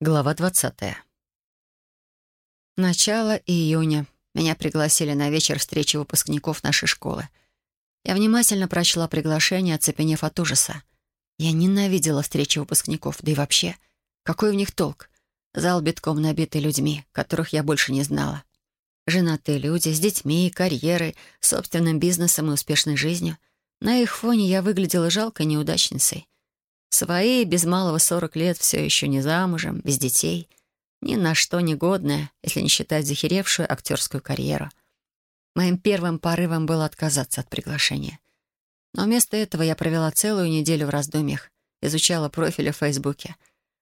Глава 20. Начало июня. Меня пригласили на вечер встречи выпускников нашей школы. Я внимательно прочла приглашение, оцепенев от ужаса. Я ненавидела встречи выпускников, да и вообще. Какой в них толк? Зал битком набитый людьми, которых я больше не знала. Женатые люди с детьми, карьерой, собственным бизнесом и успешной жизнью. На их фоне я выглядела жалкой неудачницей. Свои, без малого сорок лет, все еще не замужем, без детей. Ни на что не годная, если не считать захеревшую актерскую карьеру. Моим первым порывом было отказаться от приглашения. Но вместо этого я провела целую неделю в раздумьях, изучала профили в Фейсбуке,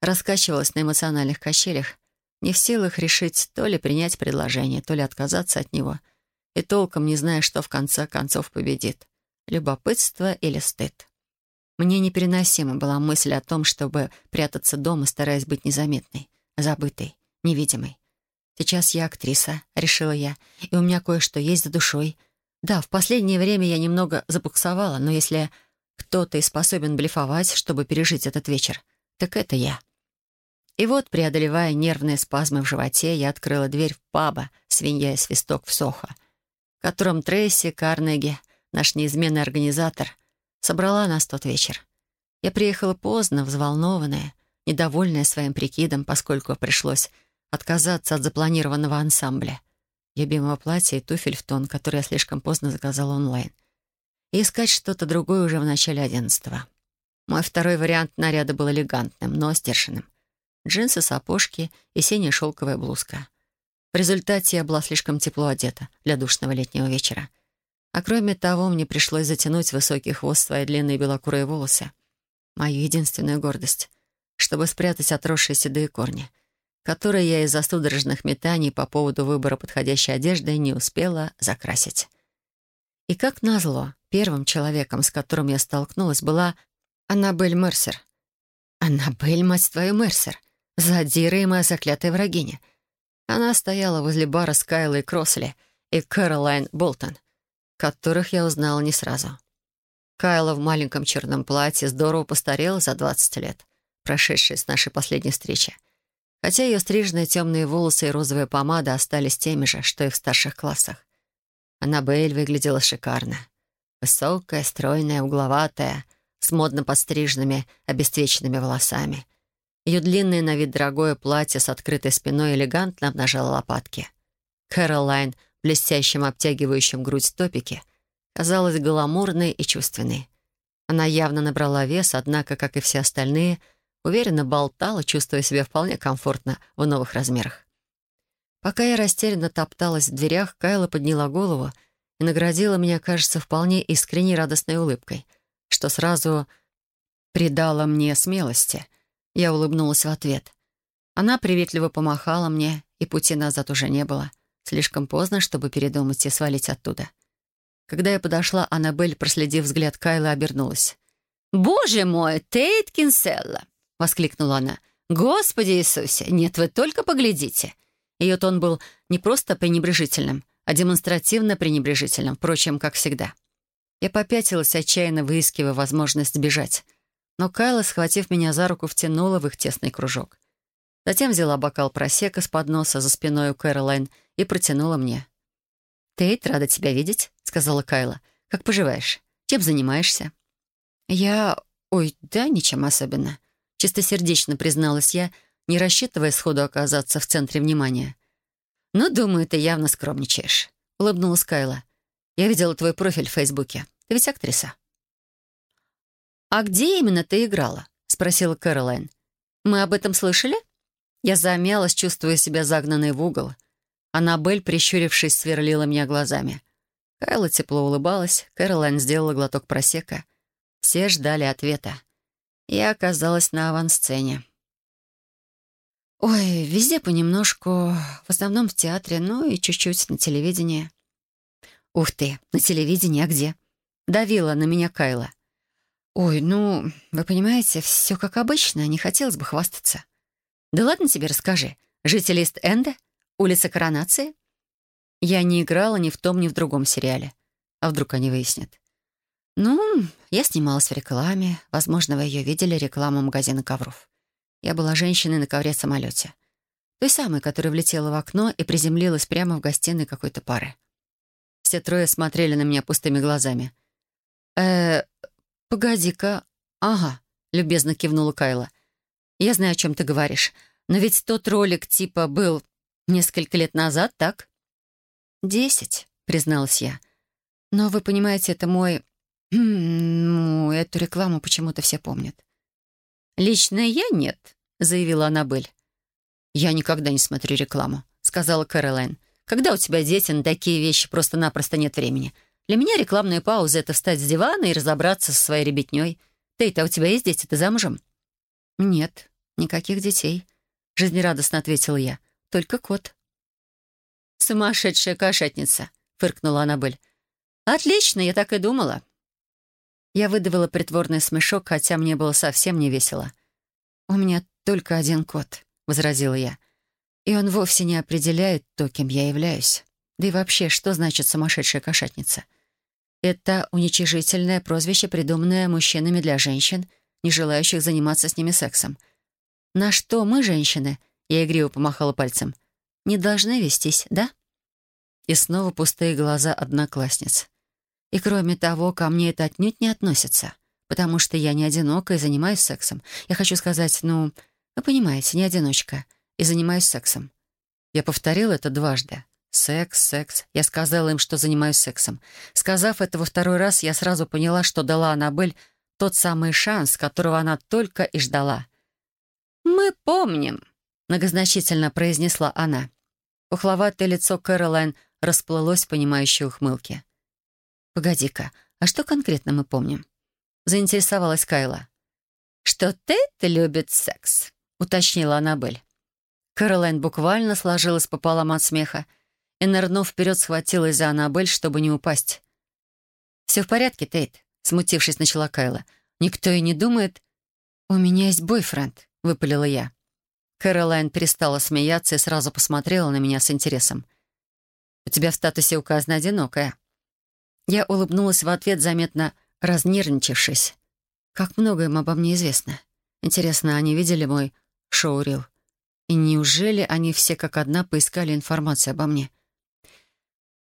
раскачивалась на эмоциональных качелях, не в силах решить то ли принять предложение, то ли отказаться от него, и толком не зная, что в конце концов победит — любопытство или стыд. Мне непереносима была мысль о том, чтобы прятаться дома, стараясь быть незаметной, забытой, невидимой. Сейчас я актриса, решила я, и у меня кое-что есть за душой. Да, в последнее время я немного забуксовала, но если кто-то и способен блефовать, чтобы пережить этот вечер, так это я. И вот, преодолевая нервные спазмы в животе, я открыла дверь в паба «Свинья и свисток» в Сохо, в котором Трейси Карнеги, наш неизменный организатор — собрала нас тот вечер. Я приехала поздно, взволнованная, недовольная своим прикидом, поскольку пришлось отказаться от запланированного ансамбля, любимого платья и туфель в тон, который я слишком поздно заказала онлайн, и искать что-то другое уже в начале одиннадцатого. Мой второй вариант наряда был элегантным, но сдержанным. Джинсы, сапожки и синяя шелковая блузка. В результате я была слишком тепло одета для душного летнего вечера — а кроме того, мне пришлось затянуть высокий хвост свои длинные белокурые волосы. Мою единственную гордость, чтобы спрятать отросшие седые корни, которые я из-за судорожных метаний по поводу выбора подходящей одежды не успела закрасить. И как назло, первым человеком, с которым я столкнулась, была Аннабель Мерсер. Аннабель, мать твою, Мерсер. Задира и моя заклятая врагиня. Она стояла возле бара с Кайлой Кроссли и Кэролайн Болтон — которых я узнала не сразу. Кайла в маленьком черном платье здорово постарела за 20 лет, прошедшие с нашей последней встречи. Хотя ее стриженные темные волосы и розовая помада остались теми же, что и в старших классах. Аннабель выглядела шикарно. Высокая, стройная, угловатая, с модно подстриженными, обесцвеченными волосами. Ее длинное на вид дорогое платье с открытой спиной элегантно обнажало лопатки. Кэролайн — блестящем обтягивающем грудь топике, казалась гламурной и чувственной. Она явно набрала вес, однако, как и все остальные, уверенно болтала, чувствуя себя вполне комфортно в новых размерах. Пока я растерянно топталась в дверях, Кайла подняла голову и наградила меня, кажется, вполне искренней радостной улыбкой, что сразу придало мне смелости. Я улыбнулась в ответ. Она приветливо помахала мне, и пути назад уже не было. Слишком поздно, чтобы передумать и свалить оттуда. Когда я подошла, Аннабель, проследив взгляд Кайла, обернулась. «Боже мой, Тейт Кинселла!» — воскликнула она. «Господи Иисусе! Нет, вы только поглядите!» Ее тон был не просто пренебрежительным, а демонстративно пренебрежительным, впрочем, как всегда. Я попятилась, отчаянно выискивая возможность сбежать. Но Кайла, схватив меня за руку, втянула в их тесный кружок. Затем взяла бокал просека с подноса за спиной у Кэролайн и протянула мне. «Тейт, рада тебя видеть», — сказала Кайла. «Как поживаешь? Чем занимаешься?» «Я... Ой, да, ничем особенно». Чистосердечно призналась я, не рассчитывая сходу оказаться в центре внимания. «Ну, думаю, ты явно скромничаешь», — улыбнулась Кайла. «Я видела твой профиль в Фейсбуке. Ты ведь актриса». «А где именно ты играла?» — спросила Кэролайн. «Мы об этом слышали?» Я замялась, чувствуя себя загнанной в угол. Аннабель, прищурившись, сверлила меня глазами. Кайла тепло улыбалась, Кэролайн сделала глоток просека. Все ждали ответа. Я оказалась на авансцене. Ой, везде понемножку, в основном в театре, ну и чуть-чуть на телевидении. Ух ты, на телевидении, а где? Давила на меня Кайла. Ой, ну, вы понимаете, все как обычно, не хотелось бы хвастаться. «Да ладно тебе расскажи. Жители Ист-Энда? Улица Коронации?» Я не играла ни в том, ни в другом сериале. А вдруг они выяснят? Ну, я снималась в рекламе. Возможно, вы ее видели, рекламу магазина ковров. Я была женщиной на ковре-самолете. Той самой, которая влетела в окно и приземлилась прямо в гостиной какой-то пары. Все трое смотрели на меня пустыми глазами. «Э, погоди-ка. Ага», — любезно кивнула Кайла. «Я знаю, о чем ты говоришь. Но ведь тот ролик типа был несколько лет назад, так?» «Десять», — призналась я. «Но вы понимаете, это мой... Ну, эту рекламу почему-то все помнят». «Лично я нет», — заявила Аннабель. «Я никогда не смотрю рекламу», — сказала Кэролайн. «Когда у тебя дети, на такие вещи просто-напросто нет времени. Для меня рекламная пауза — это встать с дивана и разобраться со своей ребятней. Тейта, у тебя есть дети? Ты замужем?» «Нет, никаких детей», — жизнерадостно ответила я. «Только кот». «Сумасшедшая кошатница», — фыркнула Аннабель. «Отлично, я так и думала». Я выдавила притворный смешок, хотя мне было совсем не весело. «У меня только один кот», — возразила я. «И он вовсе не определяет то, кем я являюсь. Да и вообще, что значит сумасшедшая кошатница? Это уничижительное прозвище, придуманное мужчинами для женщин, не желающих заниматься с ними сексом. На что мы, женщины, я игриво помахала пальцем, не должны вестись, да?» И снова пустые глаза одноклассниц. И кроме того, ко мне это отнюдь не относится, потому что я не одинока и занимаюсь сексом. Я хочу сказать, ну, вы понимаете, не одиночка, и занимаюсь сексом. Я повторил это дважды. Секс, секс. Я сказала им, что занимаюсь сексом. Сказав это во второй раз, я сразу поняла, что дала Аннабель тот самый шанс, которого она только и ждала. «Мы помним», — многозначительно произнесла она. Пухловатое лицо Кэролайн расплылось в понимающей ухмылке. «Погоди-ка, а что конкретно мы помним?» Заинтересовалась Кайла. «Что Тейт любит секс», — уточнила Аннабель. Кэролайн буквально сложилась пополам от смеха и, нырнув вперед, схватилась за Аннабель, чтобы не упасть. «Все в порядке, Тейт», — смутившись, начала Кайла. «Никто и не думает...» «У меня есть бойфренд», — выпалила я. Кэролайн перестала смеяться и сразу посмотрела на меня с интересом. «У тебя в статусе указано «одинокая». Я улыбнулась в ответ, заметно разнервничавшись. Как много им обо мне известно. Интересно, они видели мой шоу-рил? И неужели они все как одна поискали информацию обо мне?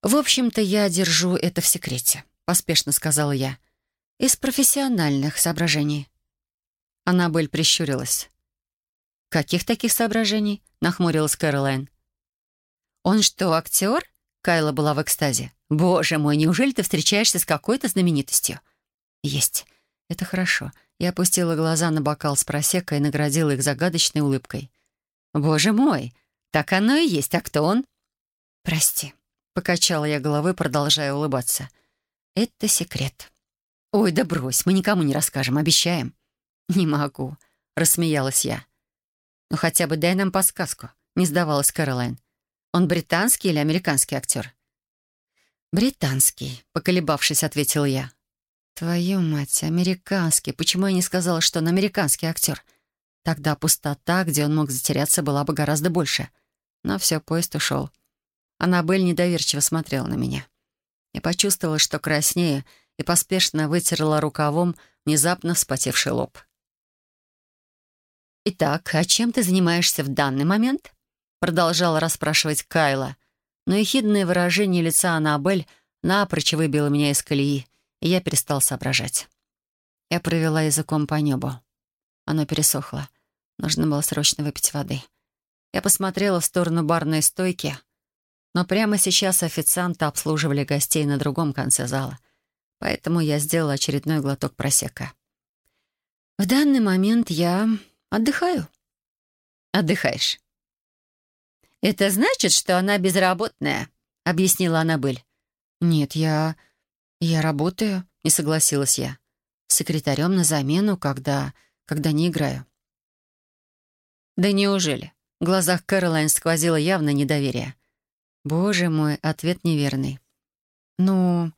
«В общем-то, я держу это в секрете», — поспешно сказала я. «Из профессиональных соображений». Аннабель прищурилась. «Каких таких соображений?» — нахмурилась Кэролайн. «Он что, актер?» — Кайла была в экстазе. «Боже мой, неужели ты встречаешься с какой-то знаменитостью?» «Есть. Это хорошо». Я опустила глаза на бокал с просекой и наградила их загадочной улыбкой. «Боже мой, так оно и есть. А кто он?» «Прости», — покачала я головой, продолжая улыбаться. «Это секрет». «Ой, да брось, мы никому не расскажем, обещаем». «Не могу», — рассмеялась я. «Ну хотя бы дай нам подсказку», — не сдавалась Кэролайн. «Он британский или американский актер?» «Британский», — поколебавшись, ответил я. «Твою мать, американский. Почему я не сказала, что он американский актер? Тогда пустота, где он мог затеряться, была бы гораздо больше. Но все, поезд ушел. Аннабель недоверчиво смотрела на меня. Я почувствовала, что краснее, и поспешно вытерла рукавом внезапно вспотевший лоб. «Итак, а чем ты занимаешься в данный момент?» Продолжала расспрашивать Кайла но ехидное выражение лица Аннабель напрочь выбило меня из колеи, и я перестал соображать. Я провела языком по небу. Оно пересохло. Нужно было срочно выпить воды. Я посмотрела в сторону барной стойки, но прямо сейчас официанты обслуживали гостей на другом конце зала, поэтому я сделала очередной глоток просека. В данный момент я отдыхаю. «Отдыхаешь?» «Это значит, что она безработная», — объяснила Аннабель. «Нет, я... я работаю», — не согласилась я. «Секретарем на замену, когда... когда не играю». «Да неужели?» В глазах Кэролайн сквозило явное недоверие. «Боже мой, ответ неверный». «Ну,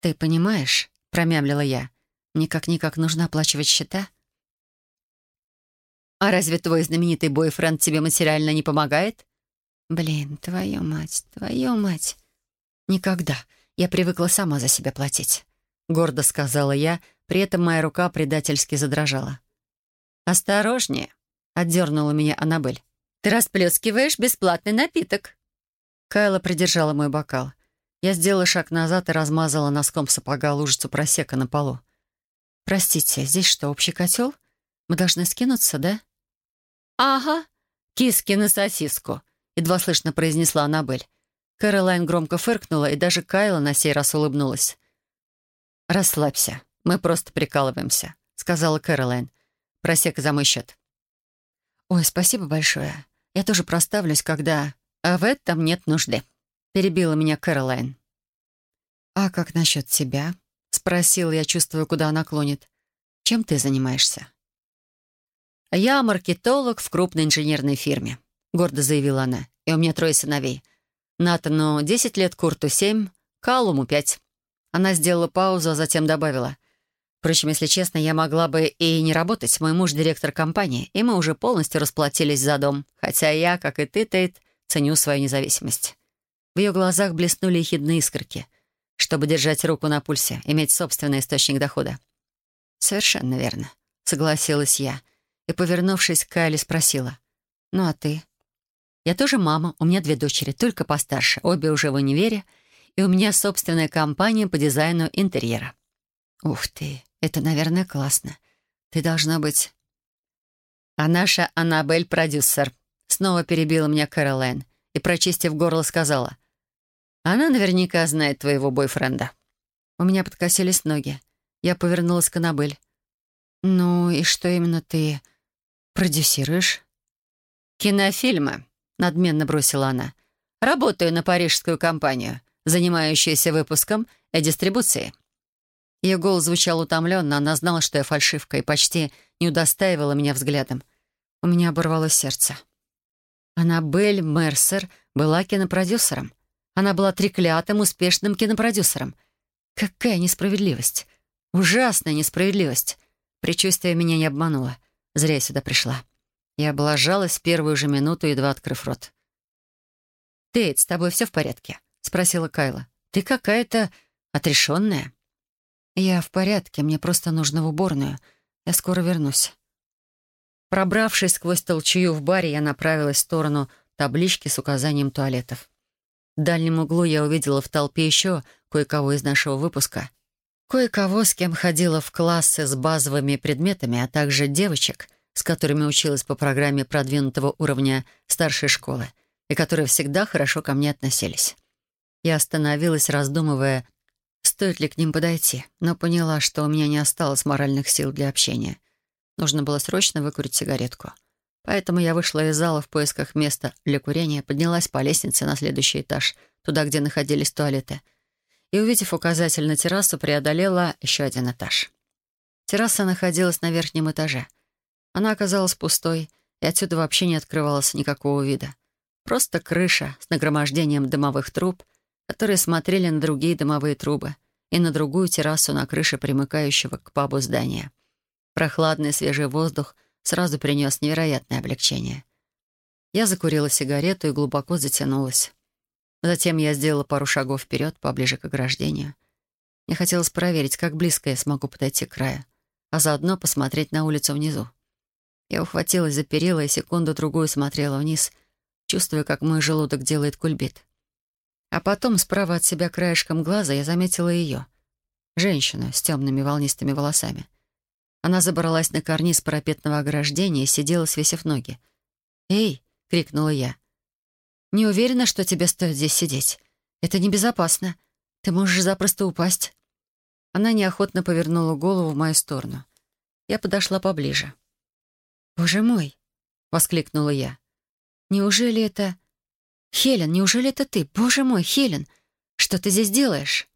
ты понимаешь», — промямлила я, «мне как-никак нужно оплачивать счета». «А разве твой знаменитый бойфренд тебе материально не помогает?» Блин, твою мать, твою мать. Никогда. Я привыкла сама за себя платить. Гордо сказала я, при этом моя рука предательски задрожала. «Осторожнее!» — отдернула меня Аннабель. «Ты расплескиваешь бесплатный напиток». Кайла придержала мой бокал. Я сделала шаг назад и размазала носком сапога лужицу просека на полу. «Простите, здесь что, общий котел? Мы должны скинуться, да?» «Ага, киски на сосиску», — едва слышно произнесла Аннабель. Кэролайн громко фыркнула, и даже Кайла на сей раз улыбнулась. «Расслабься, мы просто прикалываемся», — сказала Кэролайн. «Просека за мой счет». «Ой, спасибо большое. Я тоже проставлюсь, когда...» «А в этом нет нужды», — перебила меня Кэролайн. «А как насчет тебя?» — спросила я, чувствуя, куда она клонит. «Чем ты занимаешься?» «Я маркетолог в крупной инженерной фирме», — гордо заявила она. «И у меня трое сыновей. Натану 10 лет, Курту 7, Калуму 5». Она сделала паузу, а затем добавила. «Впрочем, если честно, я могла бы и не работать. Мой муж — директор компании, и мы уже полностью расплатились за дом. Хотя я, как и ты, Тейт, ценю свою независимость». В ее глазах блеснули ехидные искорки. Чтобы держать руку на пульсе, иметь собственный источник дохода. «Совершенно верно», — согласилась я. И, повернувшись к Кайле, спросила. «Ну а ты?» «Я тоже мама, у меня две дочери, только постарше, обе уже в универе, и у меня собственная компания по дизайну интерьера». «Ух ты, это, наверное, классно. Ты должна быть...» «А наша Аннабель — продюсер», — снова перебила меня Кэролайн и, прочистив горло, сказала. «Она наверняка знает твоего бойфренда». У меня подкосились ноги. Я повернулась к Аннабель. «Ну и что именно ты продюсируешь?» «Кинофильмы», — надменно бросила она. «Работаю на парижскую компанию, занимающуюся выпуском и дистрибуцией». Ее голос звучал утомленно, она знала, что я фальшивка, и почти не удостаивала меня взглядом. У меня оборвалось сердце. Аннабель Мерсер была кинопродюсером. Она была треклятым, успешным кинопродюсером. Какая несправедливость! Ужасная несправедливость! Причувствие меня не обмануло. Зря я сюда пришла. Я облажалась в первую же минуту, едва открыв рот. «Тейт, с тобой все в порядке?» — спросила Кайла. «Ты какая-то отрешенная». «Я в порядке, мне просто нужно в уборную. Я скоро вернусь». Пробравшись сквозь толчую в баре, я направилась в сторону таблички с указанием туалетов. В дальнем углу я увидела в толпе еще кое-кого из нашего выпуска. Кое-кого, с кем ходила в классы с базовыми предметами, а также девочек — с которыми училась по программе продвинутого уровня старшей школы и которые всегда хорошо ко мне относились. Я остановилась, раздумывая, стоит ли к ним подойти, но поняла, что у меня не осталось моральных сил для общения. Нужно было срочно выкурить сигаретку. Поэтому я вышла из зала в поисках места для курения, поднялась по лестнице на следующий этаж, туда, где находились туалеты, и, увидев указатель на террасу, преодолела еще один этаж. Терраса находилась на верхнем этаже — она оказалась пустой, и отсюда вообще не открывалось никакого вида. Просто крыша с нагромождением дымовых труб, которые смотрели на другие дымовые трубы и на другую террасу на крыше примыкающего к пабу здания. Прохладный свежий воздух сразу принес невероятное облегчение. Я закурила сигарету и глубоко затянулась. Затем я сделала пару шагов вперед, поближе к ограждению. Мне хотелось проверить, как близко я смогу подойти к краю, а заодно посмотреть на улицу внизу. Я ухватилась за перила и секунду-другую смотрела вниз, чувствуя, как мой желудок делает кульбит. А потом справа от себя краешком глаза я заметила ее. Женщину с темными волнистыми волосами. Она забралась на карниз парапетного ограждения и сидела, свесив ноги. «Эй!» — крикнула я. «Не уверена, что тебе стоит здесь сидеть. Это небезопасно. Ты можешь запросто упасть». Она неохотно повернула голову в мою сторону. Я подошла поближе. «Боже мой!» — воскликнула я. «Неужели это... Хелен, неужели это ты? Боже мой, Хелен, что ты здесь делаешь?»